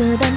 くだ